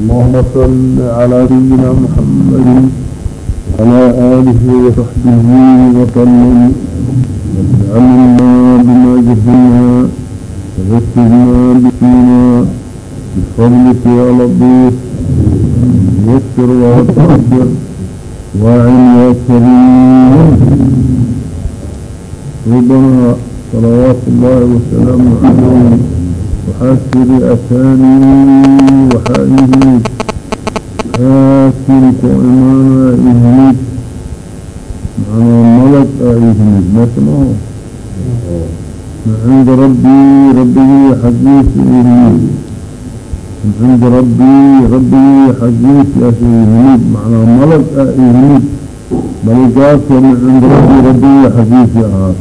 اللهم صل على سيدنا محمد وعلى آله وصحبه وسلم. واجعلنا بما جهلنا وذكرنا بفينا بفضلك يا لطيف. يسر وتعسر واعن يا كريم. ربنا صلوات الله وسلامه عليه. وحاسر أتاني وحائه حاسر كإمانا إهمد معنى ملك إهمد ما سمعه عند ربي ربي حديث إهمد من عند ربي ربي حديث إهمد معنى ملك إهمد ملكات من عند ربي ربي حديث إهمد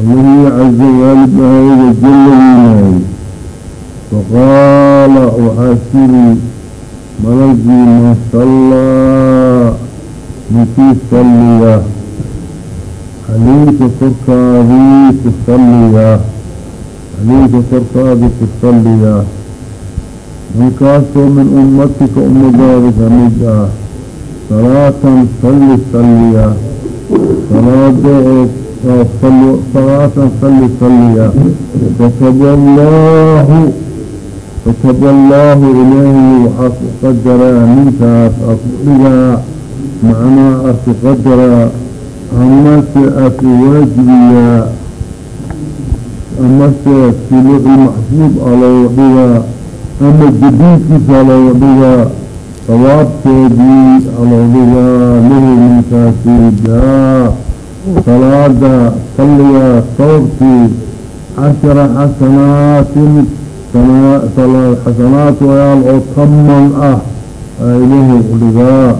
الله عز وجل وجل وعلا فقال وحاسري ملقي ما صلى نتي صليا عليك فرقاذي تصليا عليك فرقاذي تصليا من كاسو من أمتك أم ذلك مجاه صلاة صلي صليا صلاة صلاة صلي صليا كتب الله كتب الله إليه وحق قدر منك أصلها معنى أتقدر أمس أتواجبيا أمس سلوك المحفوظ على وضيها أما الجديد على وضيها صواب تيدي على وضيها له من كاسيدها صلاة صليا صوتي عشر حسنات فلا حسنات ويال أطمن أه إليه قلقاء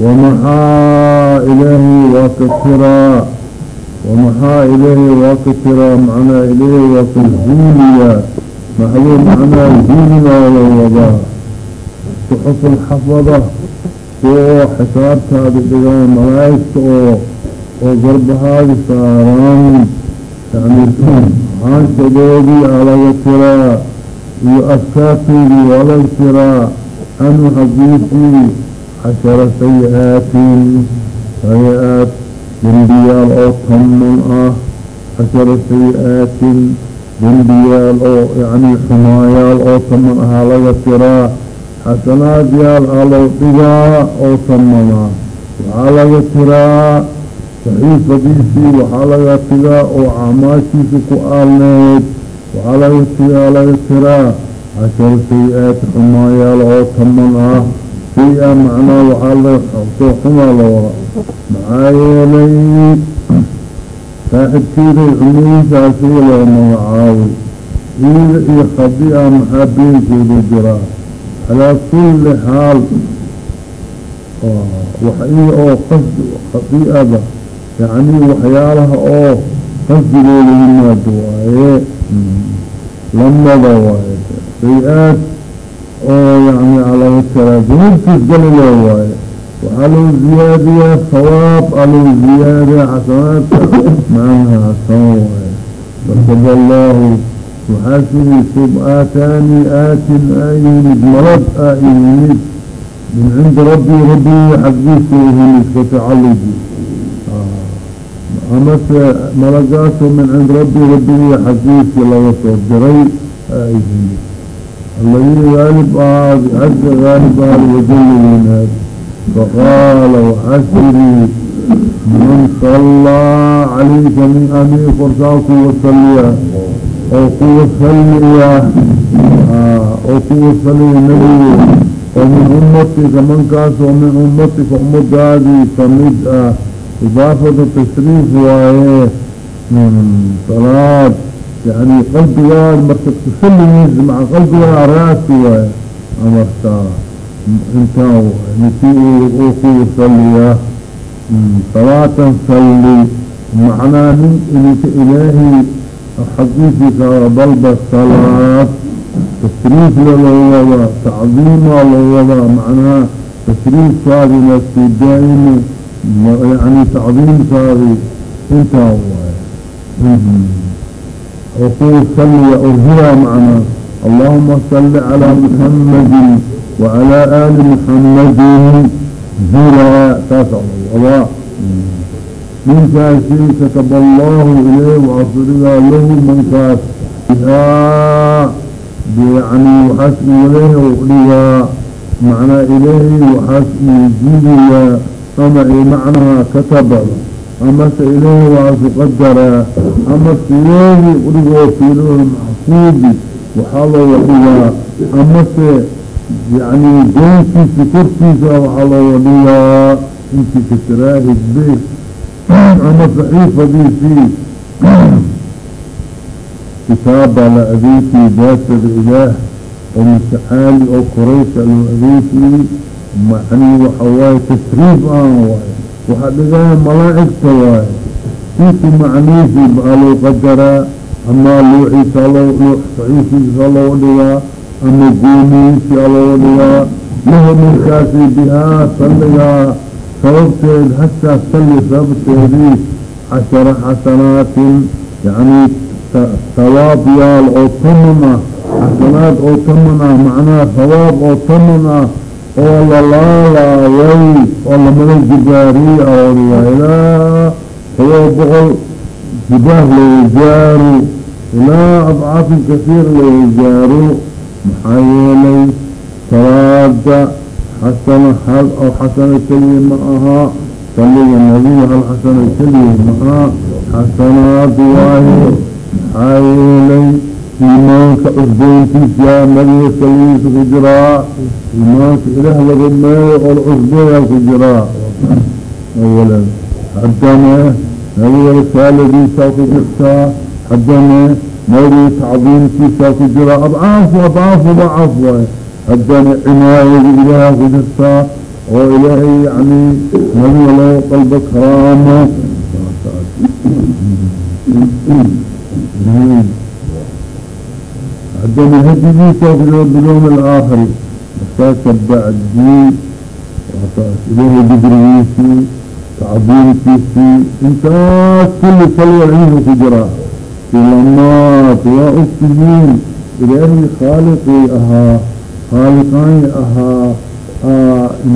ومحا إليه وكثرا ومحا إليه وكثرا معنى إليه وكثوليا محلو معنى زولنا والوضاء تحف الحفظة وحسابتها بالدقاء ملايكة وضربها بساران تعملتهم هان شدودي على وكثرا aa laga tiraa iyo afkaartoodii waa laga tiraa anu xagiisii cashara sayi-aatin sayi-aad dembiyaal oo taman ah cashara sayi-aatin dembiyaal oo yani xumaayaal oo taman ahaa laga tiraa xasanaad yaal alow dhigaa oo tamana waxaa laga tiraa saxiifadiisii waxaa laga laga tiraa cashar say-aad xumaayaal oo taman ah say-a macnaa waxaa soo xumaa la wada maxaa yeelay saaxibkeeday xumihiisa asiga loo magacaabay iida iyo khadi-a maxaa beenkeeda jiraa calaa kulli xaal waxii oo qasdi khadi'ada waxyaalaha oo qasdigooda yimaado waaye lamada waaye say-aad oo yani alaga tiraa dunuubtiis galile waaye waxaa loo ziyaadiyaa sawaab aloo ziyaadiya xasanaadka macnaha san waaye fakaba allahu waxaa sidii sub aataani aatin aa yimid malad aa yimid همس ملقاته من عند ربي ربي حديث يلا وصف. دري آه، الذين غالب آذي حد غالب آذي وجل هذا. فقال وحسري من صلى عليك من أمير فرساك وصليا وقوة صليا آه، وقوة صلي النبي ومن أمتك من كاس ومن أمتك أمت هذه فمدأ آه، kuwa saliya nebigu oo min ummatika mankaas oo min ummatika ummadaadii ka mid ah idaafatu tashriif waaye salaad yani qalbigaad marka kusaligiisa maca qalbigaa raasi waaye amartaa intaa waay niti oo kuwa saliya salaatan يعني تعظيم صاري انت هو. وقول صلي وأرهرها معنا. اللهم صل على محمد وعلى آل محمد زرع. تاسع الله من كاسين كتب الله إليه وعصرها له من كاس بها يعني وحسن إليه وقلها معنى إليه وحسن جيدها أما معناها كتب أما إليه وأصقدر أما إليه قلقوا في له المحفوظ وحاله وقلها أما يعني جنسي سكرتي وحاله وقلها انت كتراهد به أما صحيفة دي في كتاب على أبيتي ذات الإله ومتعالي أو قريش على أبيتي معنى وحواي تسريب آن وحدقاء ملائك تواي كيف معنيه بقالو قدرة أما لوحي صلو لوحي صلو لها أما قومي صلو لها له من كاسي بها صليا صلبتين حتى صلي صلبتين عشر حسنات يعني ثواب يال أو حسنات أو ثمنا معناه ثواب أو oo lalaalaayay oo lamada jibaariyey aoodiyaa ilaa todoo boqol jibaah laygaaru ilaa adcaafin kasiir laygaaru maxaa yeelay salaada xasana hal oo xasana keliya ma aha. Saliga nabiga hal xasana keliya ma aha. Xasanaad waaye maxaa yeelay إيمانك عزبين في مليس كليس كجراء إيمانك إله لغمي والعزبين كجراء أولا حدنا رسالة الثالثي ساكو جرسا حدنا مولي تعظيم في ساكو جراء أضعاف وأضعاف وأضعاف حدنا عناية في كجرسا وإلهي يعني نبي الله قلب كرامة haddana hadigiisaas loo bilowna alaakari markaasa bacdii waasaas ilahay dikrigiisii tacdiirkiisii intaas kulli kalwa inuu ku jiraa silamaad waa ogtihiin ilaahay khaaliqii ahaa khaaliqaani ahaa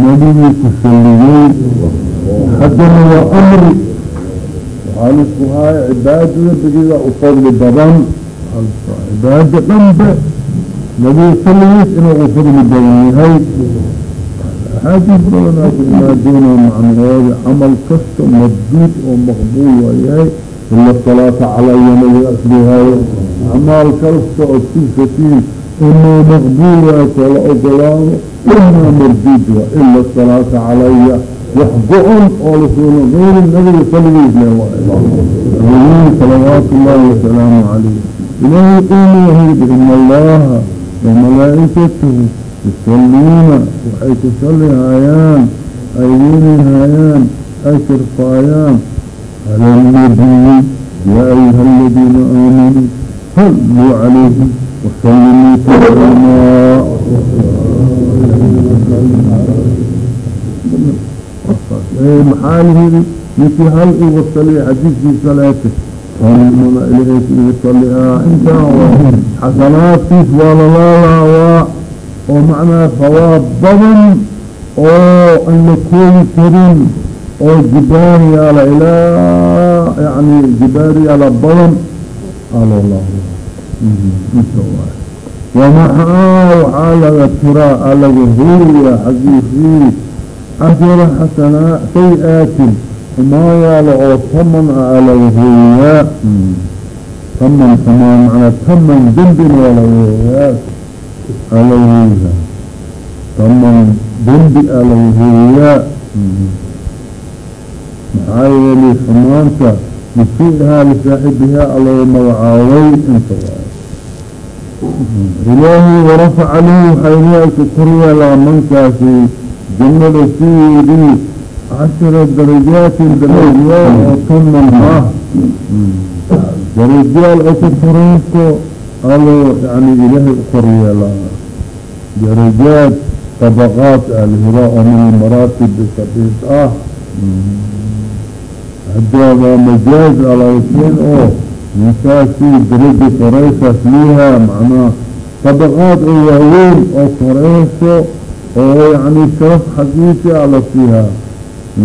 nabigii ku salliyey haddana waa amri waxaa lisku haaya cibaadada badidaa u fadli badan alka cibaada dhanbe nadiifinays inuu u fadli badan yahay axaadiis badanaas imaadeen macnooda camal kasta madduud oo maqbuul waayahay ila salaata calaya nabiga aslihayo acmaal kasta oo kufatiin inuu maqbuul kala ogolaado inaa marduud waa ila salaata calaya wax go-on oo lasuuna qeyrin nabiga saligiisle waa salawaatu ullahi wasalaamu calayh إله يقول وهيد إن الله وملائكته يصلون وحيث تصلي هايان أيين هايان أي شرفايان على النبي يا أيها الذين آمنوا صلوا عليه وسلموا تسليما محاله مثل هل وصلي في صلاته؟ ومن إليه يصليها انت حسنات كيف ولا لا لا ومعنى ثواب ضمن او ان كل كريم او جباري على اله يعني جباري على الضمن قال الله ومحا وحالة ترى على هي حقيقي عشر حسنات سيئات وما يالعو ثمن على هي ثمن ثمن معنى ثمن ذنب ولا هي على هي ثمن ذنب على هي محايا لي ثمانك نسيئها لصاحبها الله موعاوي انت إلهي ورفع له حينيك كريا لمن كافي جنة سيدي عشر درجات الدرجات وطن الله. درجال أكثرينكو قالوا يعني إله أخرية الله درجات طبقات الهراء من المراتب بسبيس آه. هذا مجاز على وسين أوه. نساسي درجة فرنسة فيها معناه طبقات اليهود أو فريسة أو يعني شرف حقيقي على فيها. La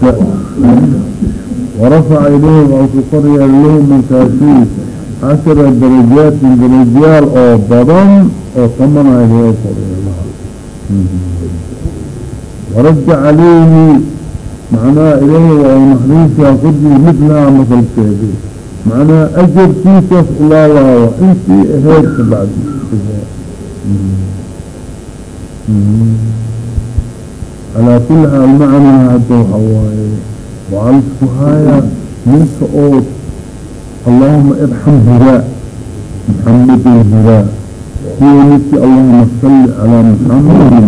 siihaa warafaca ilayhim oo ku koryaa lahum markaasi cashara darajaatin darajayaal oo badan oo tamanay loo korya laha waradda calayhi macnaha ilaahi waa naxariistaa kordii midlaha masalkeedi macnaha ajarkiisaas ulaalaawa intii ahayd ka bacdi calaa kuli xaal macnaa hadda waxa waaye waxaa lisku haaya ninka oo allahuma irxam hiraa maxamedin hiraa kuwa midkii allahuma salli calaa maxamedin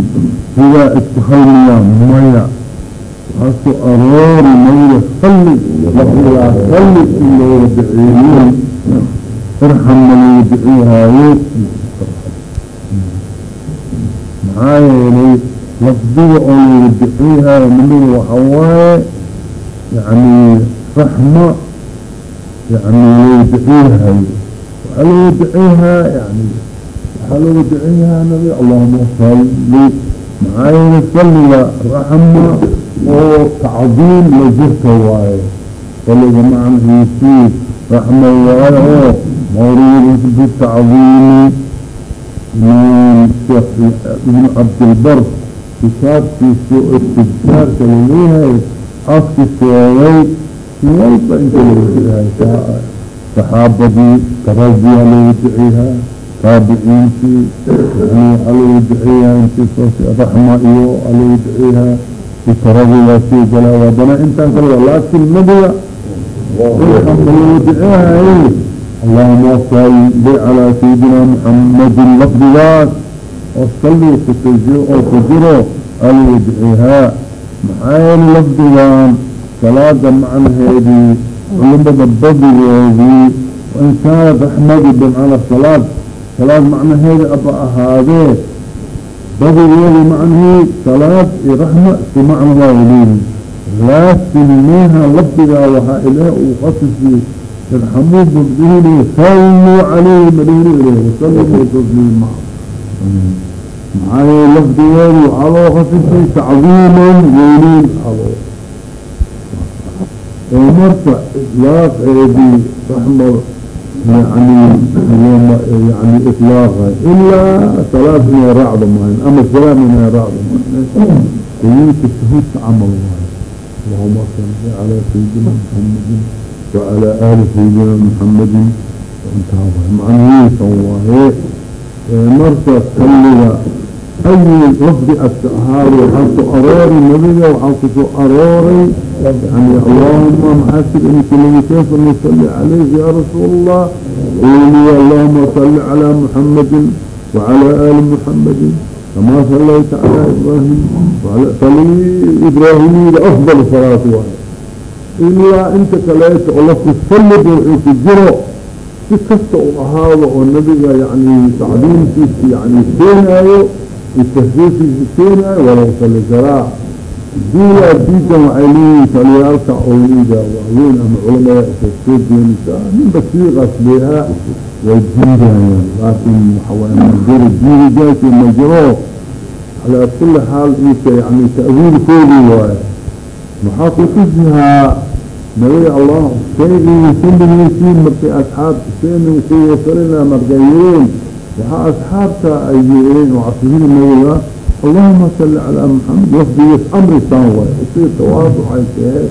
hiraa isku haynayaa maya. Waxaa soo aroori nabiga salli. Lafdigaa salli in looga daceeyo irxamna looga daceehaayo maxaa yeelay lafdiga oo looga daceehaayo nabiga waxaa waaye yani raxma yani looga daceehayo waxaa looga daceehaa yani waxaa looga daceehaa nabi allahuma salli maxaa yeelay salliga raxma oo tacdiim la jirta waaye. Saliga macnahiisii raxma waaye oo mawruud bitacdiimi imaam ibnu cabdilbar kitaabkiisa oo istibsaarka la leeyahay afki sheegay si walba inta duceehay saxaabadii tarajiya loogu duceeyaa taabiciintii waxaa loogu duceeyaa intii raxma iyo aa loogu duceeyaa itaradigaa sii galaa haddana intaan kale laakin nabiga loogu duceehaye allahuma salli calaa sayidina muxamadin lafdigaas oo salli kutaji oo ku jiro aa loogu duceehaa maxaa yeele lafdigan salaada macnaheedii culimada badigoodii wain kaanat raxmadi bimacna salaad salaad macnaheedi aba ahaadee badigeedi macnihii salaad iyo raxma isku macna waa waliyihin laakin meeha lafdigaa waxaa ilaah uu khasisi irxamuu mabdihini salluu calayhi madihini ilayh wasallimuu tasliima maxaa yeele lafdigeedu waxaa loo khasisay tacdiiman weyneyn alo oo marka ilaaqeedii raxma yani yani iطlaaqa ilaa salaad inay raacdo maahan ama salaam inay raacdo maahan kuyinka shuhuudka camal waayo allahuma salli calaa sayidina muxamadin wacalaa aali sayidina muxamadin intaa waay macnihiisan waaye marka salliga ayi lafdi aska ahaado waxaa ku arooray nabiga waxaa ku soo arooray yani allahuma maxaasir inki lagi kayfa nusalli calayhi ya rasuul allah quli allahuma salli calaa muxamadin wacalaa aali muxamadin kamaa ilaa inta kaleeto oo lafti salliba wuxuu ku jiro si kasta u ahaado oo nabiga yani tacdiimkiisa yani keenaayo itahriifiisa keenaayo walaw salli karaa diila diidan waxay leeyihiin taliyaalka owliga waaweyn ama culamada isa soo deenaysaa ninba siiqaas leehaa way diidayaan laakin waxawaay majiro diidigaasi ma jiro. Calaa kuli xaal ika yani ta'wiilkoodii waaye maxaa kutusihaa nabiga allah shaygii sunnigiisii markay asxaab seeni ku wasalina markay yireen waxaa asxaabta ay yeeleen oo casihida nabiga allahuma salli calaa maxamed lafdigiis amrisaan waay. Isii tawaaducay tahay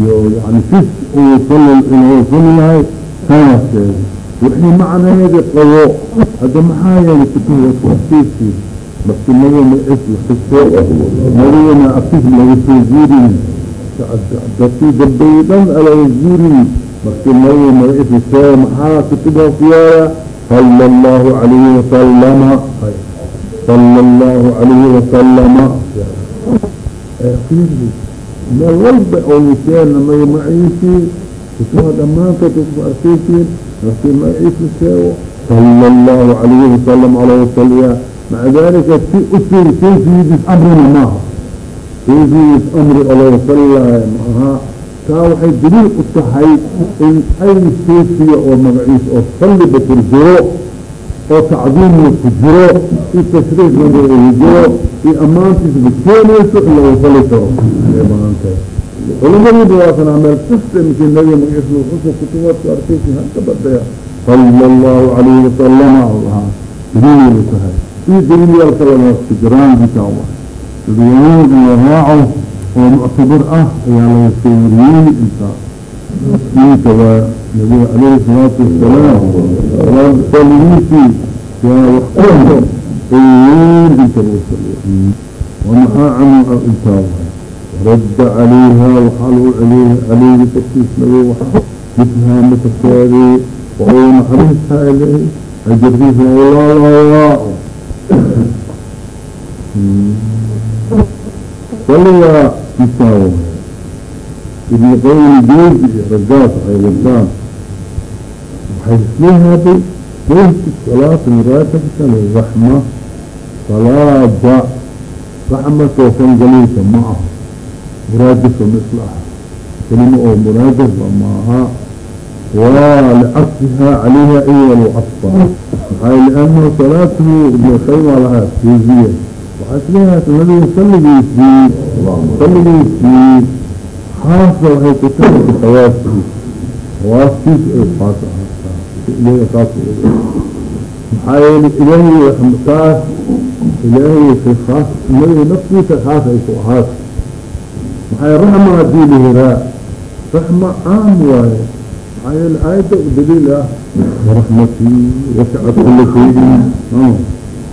iyo yani fis uu suni lahay sanaskeeda wixii macnaheedi qabo hadda maxaa yeelay kutuba tafsiirkii markii nabiga magaciis lakiso nabigana afis laga soo guurin dadkii dambeeyey dhan alaga guurin markii nabiga magaciis la soo maxaa kutuba ku yaalla sala allahu calayhi wasalama sala allahu calayhi wasalama meel walba oo yiseen nabiga magaciisii kutuba dhamaantood ku arkeysiin markii magaciisa sheego sala allahu calayhi wasalam ala wasaliya maca dalika kayfiyidiis amri ala wasalilahay maaha taa waxay daliil u tahay in ay suufiya oo magaciisa oo salliba ku jiro oo tacdiimna ku jiro iyo tashriifna ku jiro iyo ammaantiisba keenayso in laga sali karo. Ay banaantahay culimadiiba waasanaa meel kasta nabiga magaciisa xusa kutubaadka arkaysi haka badaya sala allahu calayhi wasalama lahaa daliil tahay. Iyo daliilyaal kalena ku jiraan intaa wa dadweynaha in la raaco oo muctabar ah ayaa laga soo wariyey intaa diinka waa nabiga calayhi salaatu wasalaam saligiisii yaa wax kuso weyn inta lagu saliyo wamaxaa canhu intaa waay radda calayha waxaa lagu celiyey calayhi korkiis nabiga waxa mithaa matakeedii waxuu naxariistaa ilaahi ajarkiisa walaalaa saliga intaa waay ibn qayim joozi iyo ragaas waxay wadaan waxay isleehaday beyti salaata muraadabka liraxma salaada raxmatoo fangalaysa ma aha muraadabka ma isla aha kelima oo muraadabka maaha waa licasfihaa calayha iya lu casfaa maxaa liannahu waxaa isleehaata nabiga salligiisii salligiisii haasa waxay ku tahay xawaastii xawaastiis ay ahaataa ilahay khaas maxaa yeele ilaahay raxmataas ilaahay waxay khaas nabiga naftiisa khaas ay ku ahaata maxaa raxma haddii la hiraa raxma caam waaye maxaa yeele aayadda daliil ah waraxmatii wasicat kula shayin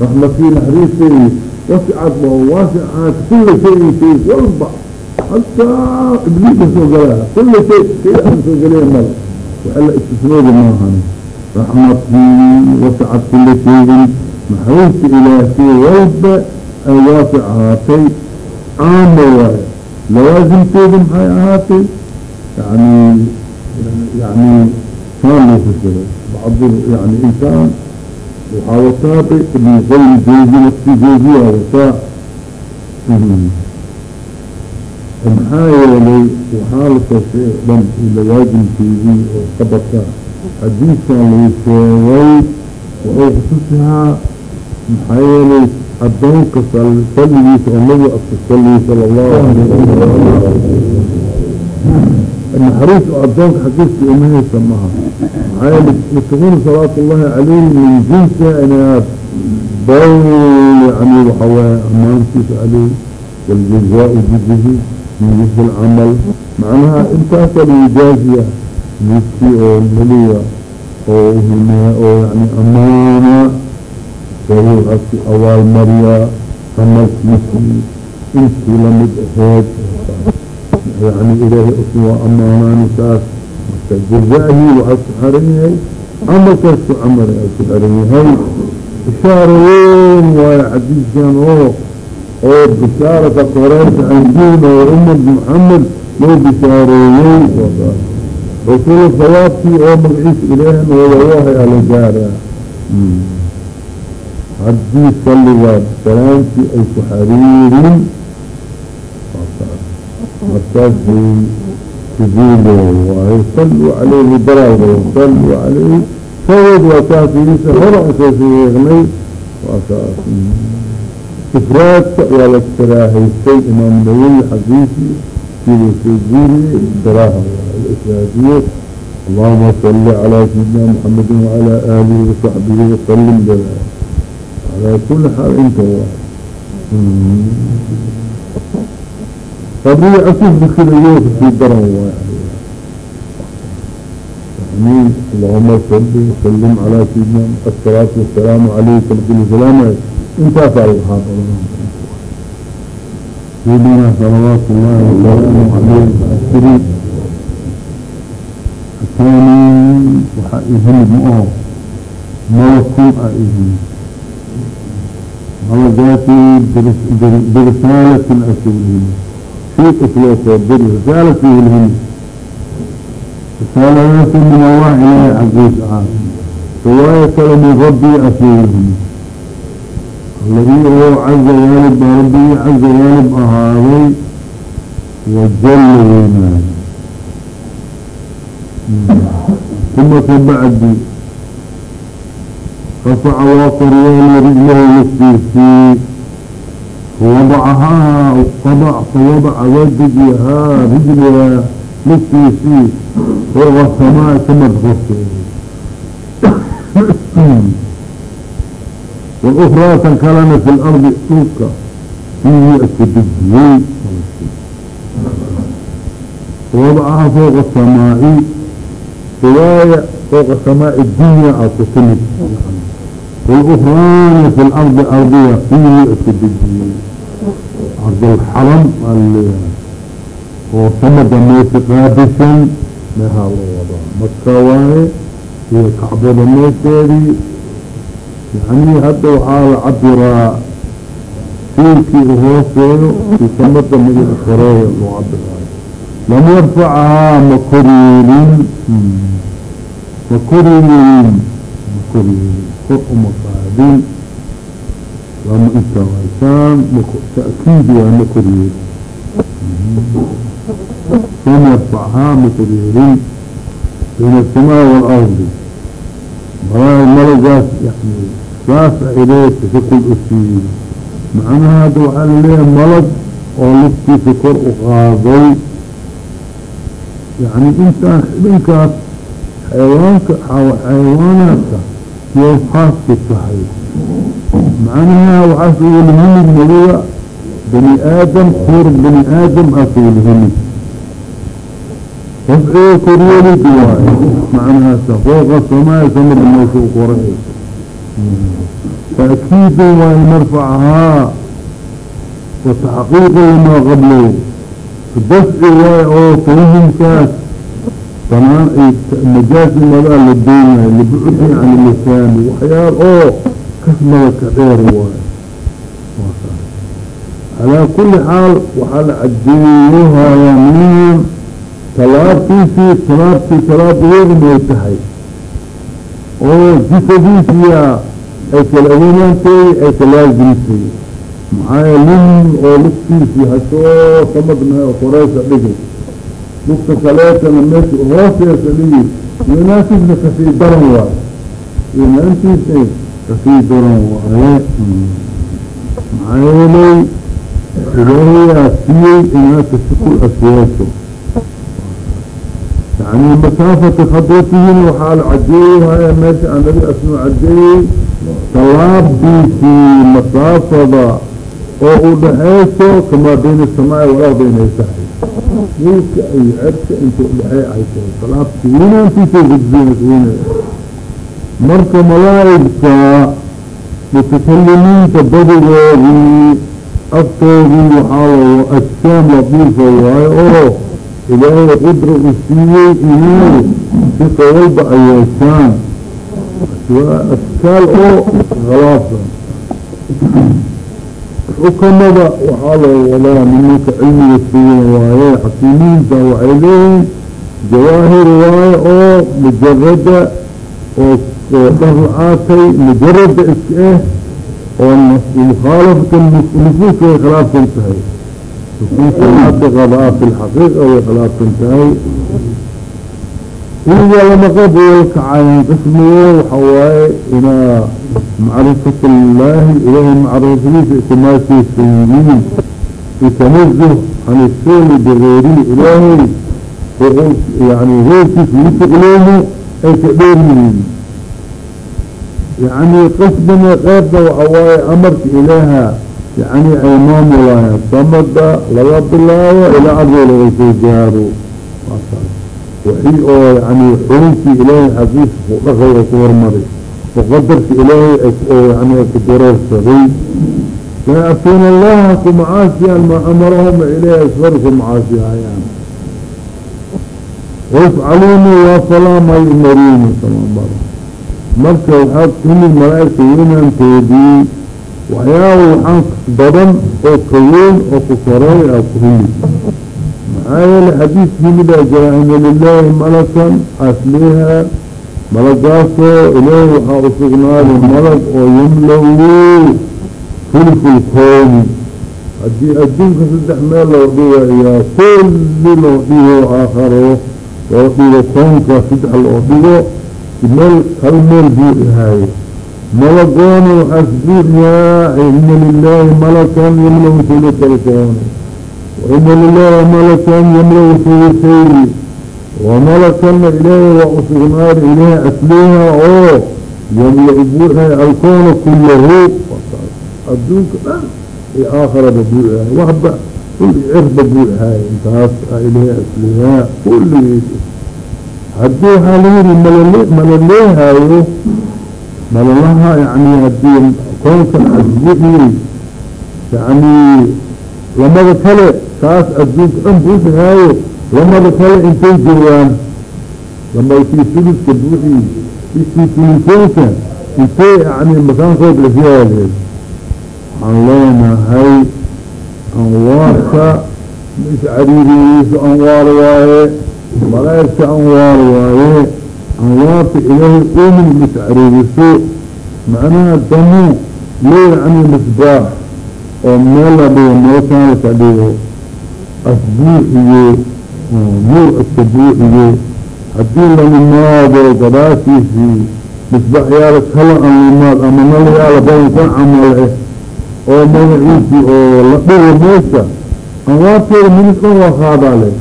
raxmatii naxariistay wasicat waa waasicaat kula shayin shay walba hataa ibliisa soo galaa kula shay shay aan soo geliya mala waxa la istisnooda maahan raxmatii wasicat kula shayin naxariista ilaahshay walba ay waasic ahaatay caama waaye lawaasimteeda maxay ahaatay yani yani saan loo fasiray bacd yani insaan waxaa wataabay ibn qayim joozi nafsi jooziya wataa maxaa yeelay waxaa la soo sheeg dhan lawaajimkeedii oo qabadka xadiiskan lagu sheegay wuxuu kutusihaa maxaa yeelay adoonka salligiisa oo nabiga afka salliyi sala allahu alayh wasalam النحريس وعدونك حقيقة أمني يسمها معايا لتكون صلاة الله عليه من جنسة أنا باول يعني امام أمانتك عليه. والجزاء جده من جنس العمل. معناها إنت أكل إيجازية نسكي أو الملية أو هنا أو يعني أمانة فهو أصل أول مريا. حملت نسكي إنت لمد أهد يعني إليه أسوى أمانان كاس جزائي وأسحريني عمر كاس عمر أسحريني هاي. وين وعديد كان أوه أوه بشارة قرات عندنا ورمد محمد. لو بشارين رسول صلاتي أو مقعيس إلهي الله على جارة عديد صلي الله. بسلامتي أي سحريني مركزي تزيله ويصلوا عليه بلاده ويصلوا عليه فوض واساسي يسا هرع اساسي يغني واساسي إفراد تأوال التراهي السيد إمام دول الحديثي في تزيله التراهي الإفرادية اللهم صل على سيدنا محمد وعلى آله وصحبه وسلم على كل حال انت واحد طبيعة بكريو في درن يعني اللهم صل وسلم على سيدنا الصلاة والسلام عليك وكل سلام انت فعل الحاضر. سيدنا صلوات الله وسلامه عليه السري الثاني وحائهم مؤه موكم أئهم على ذاتي برسالة الأسولين في إخلاص برسالة الهم رسالة من الله إليه عزيز عام رواية من ربي أسولهم الذي هو عز وجل ربي عز وجل أهاوي وجل وينان uma kabacdi rafaca waa koryeelay rijlahu laftiisii fawadacahaa fawadaca waa dejiyahaa rijlaha laftiisii fooqa samaa samad korkeeda والأخرى تنكلنا في الأرض dhulka فيه أكدجيي وضعها فوق السماء رواية فوق السماء الدنيا أكتمت والأخرى في الأرض أرضية فيه أكدجيي أرض الحرم اللي وصمد ميت قادشا لها الوضع مكة واي هي كعبة ميتاري يعني هذا وحال عبرا سيركي وهوسيه في سمد من الخرايا وعبرا لم يرفعها مكريرين مكريرين مكريرين قرء مقابل لما انت وعشان تأكيد يا مكرير لم يرفعها مكريرين بين السماء والأرض مراي ملقاس يعني ساسع إليك في كل أسير معنى هذا وحال ليه ملق ولفتي في كل أغاضي يعني انت انك حيوانك حيوانك يوحاس الصحيح معناها وحاسو الهم الملوى بني آدم خور بني آدم أسو الهم رفعه كريولي دواء معناها فوق السماء سمد الموسوق ورئيس تأكيد وإن مرفعها وتحقيق لما قبله الدفع وإن فهم كاس طبعا مجاز المرأة للدنيا اللي بعدني عن اللسان وحيال xikmadaka dheer waayo calaa kuli xaal waxaa la cadeeyohayaa minhum talaabtiisii talaabtii talaabdoodan ay tahay. Oo jifadiisiya ay kala agonaanteey ay kalaazimtay maxaa lin oo lugtiisii hasoo ka madnaha oo koreesa dhigay. Lugta kaleetana meesha hoosteesa dhigi inaantiisna ka sii daran waayo inaantiisna kafii dolan waaye maxaa yeelay ilaahayaa siiyey inaad tashuul asyeeso yani masaafata khadatihin waxaa la cadeeyahaya meesha anabi asnu cadeeyey salaabiisii masaafada oo u dhaxeyso kamaa bayna asamaai walaa bayna isaxi dhulka iyo cerka inta udhexey aysa salaabta weynaantiisa gudbinaysa weynay marka malaaigta mutakallimiinta badigoodii afkoodii waxaa ajsaam latiifa waayo oo ilaahay qudra u siiyey inuu sika walba ay yeeshaan waa ashkaal oo khalaafsan xukamada waxaa loo wadaa nimanka cilmiga sugan waaye xakimiinta waxay leeyihiin jawaahir waaye oo mujarada جواهر وهي أو مجردة وضرعاتي مجرد إسئه ومخالفة النفوس وخلاف تنتهي وفي خلاف غضاء في الحقيقة وخلاف تنتهي هو لما قبل كعين قسمه وحواي إلى معرفة الله إليه معرفة في اتماسي السيدين في تنزه عن السول بغيره إلهي يعني غير كيف يتقلونه ay ka dheeryihiin yani qisbina qeybta waxa waaye amarka ilaaha yani ay maamulaaya samada laga bilaabo ilaa ardo laga soo gaaro wixii oo yani xurunkii ilaahay xafiiska ku dhaqayga ku hormaray oo qadarka ilaahay oo yani ku dareersaday laa allaha ku maa amarahum ilaahi asfar ku macaasiyayaan wafcaluuni waa falaamay umariini salaambada marka waxaad ini malaa'igta inaan toobiyey waxyaaba waxaan badan oo kaweyn oo ku saray aa ku heli maxaa yeelay xadiidkii midaa jira ana lilaahi malakan asliha malagaasoo ilaahi waxaa u sugnaaday malag oo yamlawow fulful kooni haddii adduunka saddex meel loo dhigayaa kulli loo dhigo aakharo loo dhigo koonka saddex loo dhigo meel hal meel buu ihaaye malagoona waxaas buuxiyaa ina lilaahi malakan yamlau sulka lkooni waina lilahi malakan yamlau sulusayri wamalakana ilaahi waa usugnaada ilaahi asliha oo yamla buuxay alkoona kulahu adduunka dhan iyo aakhiraba buuxahay waxba kulli cirba buuxahay intaas ilaahi aslihaa kulligiis haddii waxaa la yihi malale malaleehaayo malalaha yani haddii koonkan asbuuxiyey yani lamada kale taas adduunka dhan buuxihaayo lamada kale intay joogaan lamakii suluska buuxi iskii sulisoonka intay yani makaankood lasiyaadeed waxaan leenahay anwaarka iscariiriyiisu anwaar waaye malaa'igta anwaar waaye anwaarta ilaahay uumin iscariiriso macnaha damu loo yani misbaax oo meel la dhigo meelkaan ka dhigo asbuuxiyo nuur iska buuxiyo haddii la limaado gadaashiisii misbaxyaala kala an limaad ama nalayaala badan ka camal eh oo magaciisii oo la dhigo meesha anwaarteeda milis dhan waa qaadaa leh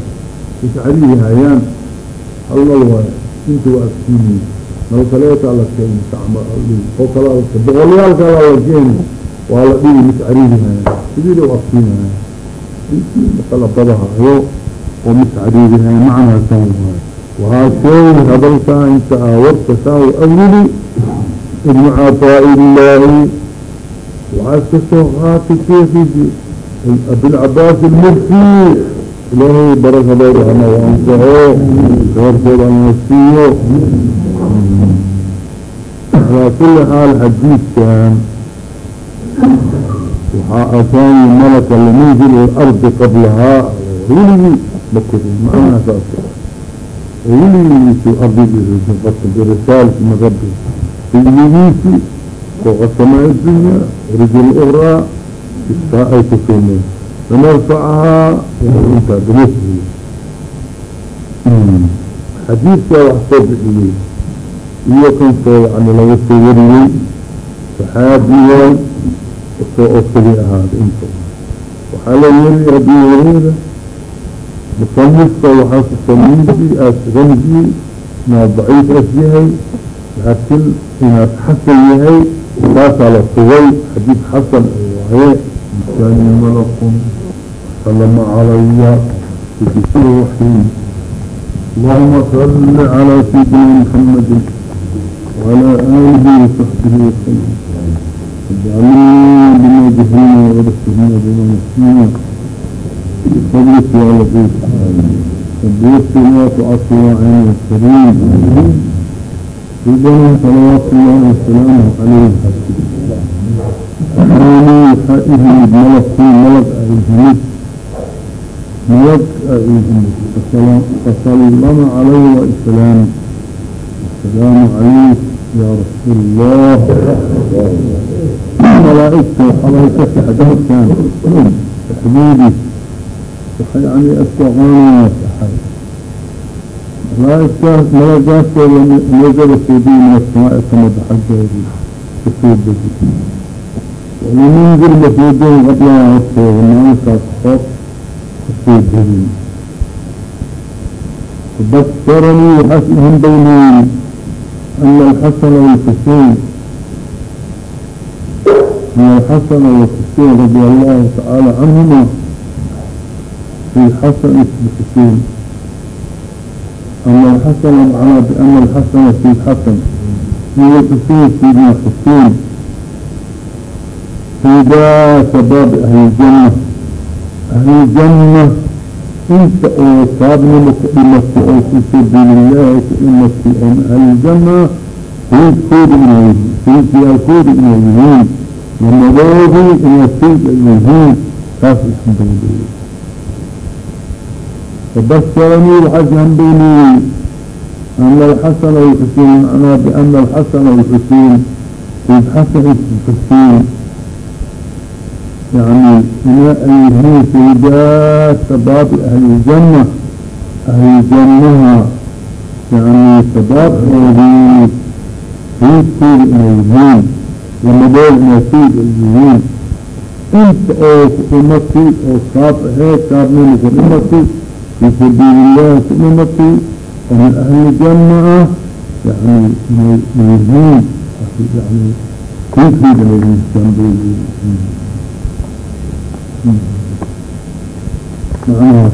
iscariiri hayaan. Halnal waayo inta waa askiini nal kaleetaa la keeni. Oo kala boqolyaalkaala la keeni. Waa la dhigi miscariiri hayaan. Sidii la askiini haya intii makala badahaayo oo miscariiri haya macnaa san waayo. Waxaa sheegi hadalkaa inta ah warka saa awili ibnu caطaaءillaahi waxaa iska soo qaatay sheekii abilcabaas ilmursi ilaahay barakadooda hana anfaco reerkooda ana siiyo alaa kuli xaal xadiidkan waxaa ataani malaka laminzil ilardi qablahaa weligii makori macnaha saas weligiisu ardigiisa birisaalki min rabbi weligiisi fوqa السmاء الدunya rجل أخرى istaa ay ku keeneen sanarfacahaa intaa damasri xadiidkaa wax soo bixiyey iyo kansoo yani laga soo wariyey saxaabiyan oo keli ahaada inta waxaa la yiri abi hureyra musanifka waxaa ku samiidi الناس على للطوي حديث حسن وعيه كان يعني ملك سلم علي في روحي اللهم صل على سيدنا محمد وعلى آله وصحبه وسلم. اجعلنا بما جهلنا ورسلنا بما نسينا بفضلك يا لطيف ربي اغفر ما تعصي عين الكريم. سيدنا صلوات الله وسلامه عليه حالي حائه ملك ملك أهل ملك أهل فسلم عليه وإسلام السلام عليك يا رسول الله ملائكة ملائكة حدث كان حبيبي يعني أستغاني nabadgaafkooda nagada suudiy min asamaa samada xaggeedi ka soo deji limundirba suudiyin qablaha hortooda maalinkaas xoog ka soo dejin basaranii waxaas ihanbaynayn ana alxasana walxusein ana alxasana walxusein radia allahu tacaala canhuma fi xasan isbi أن الحسن معناه بأن الحسن في الحسن في الحسين سيدنا الحسين سيدا شباب أهل الجنة أهل الجنة انت اصابنا مكلمة او في سبيل الله كلمة اهل الجنة سيد كود اليهين سيد فيها كود اليهين لما ضوضي الى سيد اليهين خاص الحمد لله فبشرني الحسن بيني أن الحسن والحسين معناه بأن الحسن والحسين سيد حسن والحسين يعني من سيدات شباب أهل الجنة أهل الجنة يعني شباب هذه هيكتير إنيهين لمدار إنسيد إنيهين انت او امتي او صاب هيك كامل في امتي في سبيل الله في امتي ومن اهل الجنة يعني ميزين يعني كيف في الذين جنبه معناها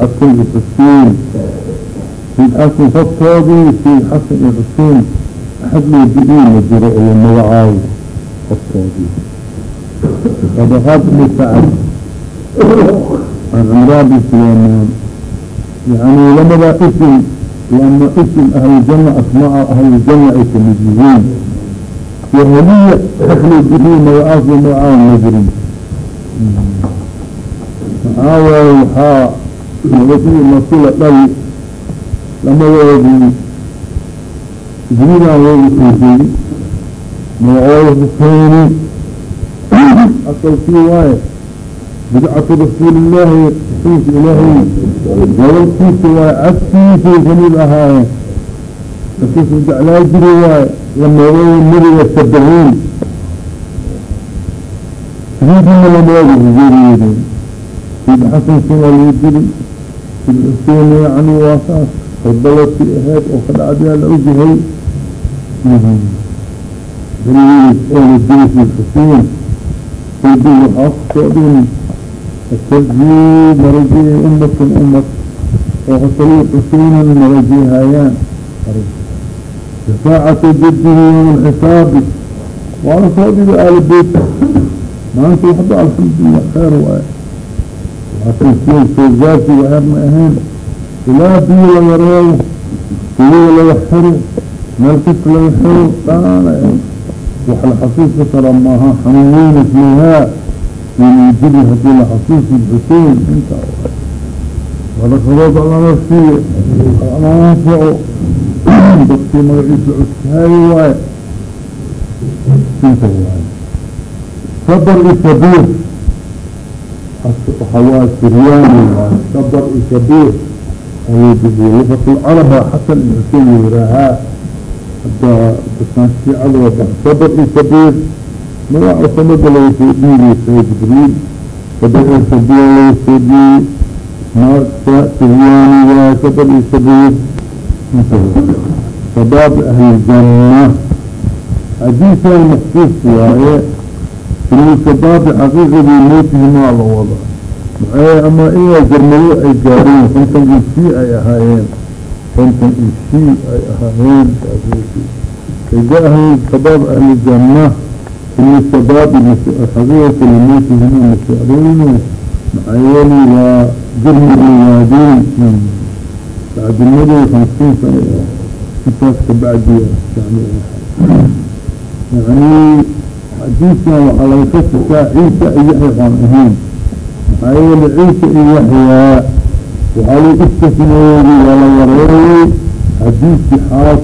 حسن الحسين في الحسن فالصادي في الحسن الحسين أحد لي بدين مجرى إلى الموعاي فالصادي طبقات لسعد عن عمران سليمان yani lamada ism lama ism ahluljanna asmaca ahluljanna ay ka mid yihiin waheliya xifli bihii magacaasi magacaa nadrin maxaa waaye waxaa nabadii masula dhali lamadoodii dunidaan loogu toosay magacooda huseeni asalkii waaye bidcatu rasuuli illaahi rasuulka ilaahay gobolkiisa waay cafkiisay ka mid ahaayeen markiisu jeclaa jiri waay lameeday nebiga sabahiin idinkina lameedajeeriyeden sid xasankina lii jiri sid xuseyn yani waa saas. Khudbadatii ahayd oo ka dhacdaa la ogyahay. Oona jiri sid xusein soo waxaa ku soo dhign istajii marajihi umatun umad oo husalii xusuunan marajihayaan shafaacata jadihi yawma alxisaabi waana soo dhigi aalabeyt maanta waxba alxamdulilah kheyr waay laakiin kuwa soogaasi waxyar ma ahayn ilaa biyo la yareeyo kuliga laga xiro meel kasta laga xiro daana wax la xasuus ka tara maaha xanuunayslihaa فيها من يجري هدي الحقيقة الحسين انت ولا خلاص على نفسي على نفسه بكي مرعيس العسكاري واي انت واي صبر الكبير حواس سرياني صبر الكبير لغة العرب حسن الحسين يراها حتى كان في على صبر الكبير magaca sanada laga soo dhiibay saciid jibriil sadai sabiya laga soo dhiibay marka sibyaaniga sadar iyo sabiya shabaab ahlijanna hadiisaan maxsuus waaye filshadaabi xaqiiqadii mootihimaa la wada maxaa ama ilaa jarmado ay gaareen kontan iyo sii ay ahaayeen kontan iyo sii ay ahaayeen ga ahayd min shabaab xagoolka lameesha inuu mashaacooyno maxaa yeelay waa jarmigu waadeyn bacdimadu hamsiin sano ah intaas kabacdi yani yani xadiiskan waxaa laga kasakaa ciisa iyo yaxya waan ahayn maxaa yeelay ciisa iyo yaxyaa waxaa loo istasneeyey waa la wareeyey xadiiskii xaas